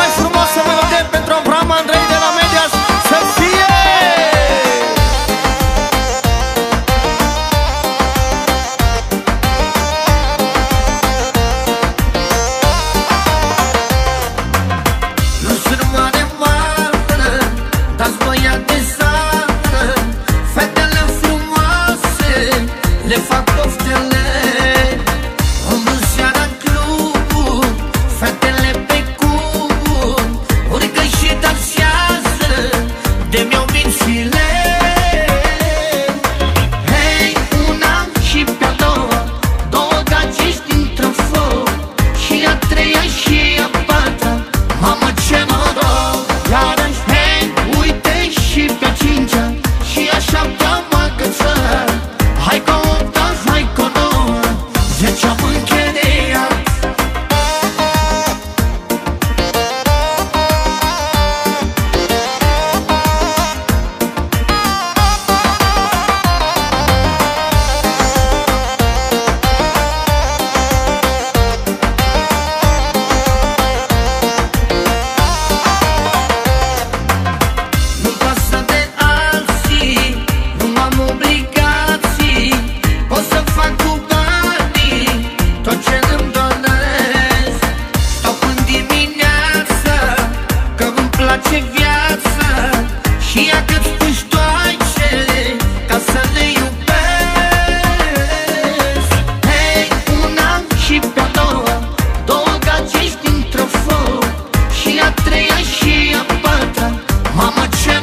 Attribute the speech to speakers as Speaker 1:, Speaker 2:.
Speaker 1: mai frumoasă melodie pentru Avram Andrei de la Medias. Să fie! Nu sunt mare marfă, dar băiat de sală Fetele frumoase le fac poftele. watch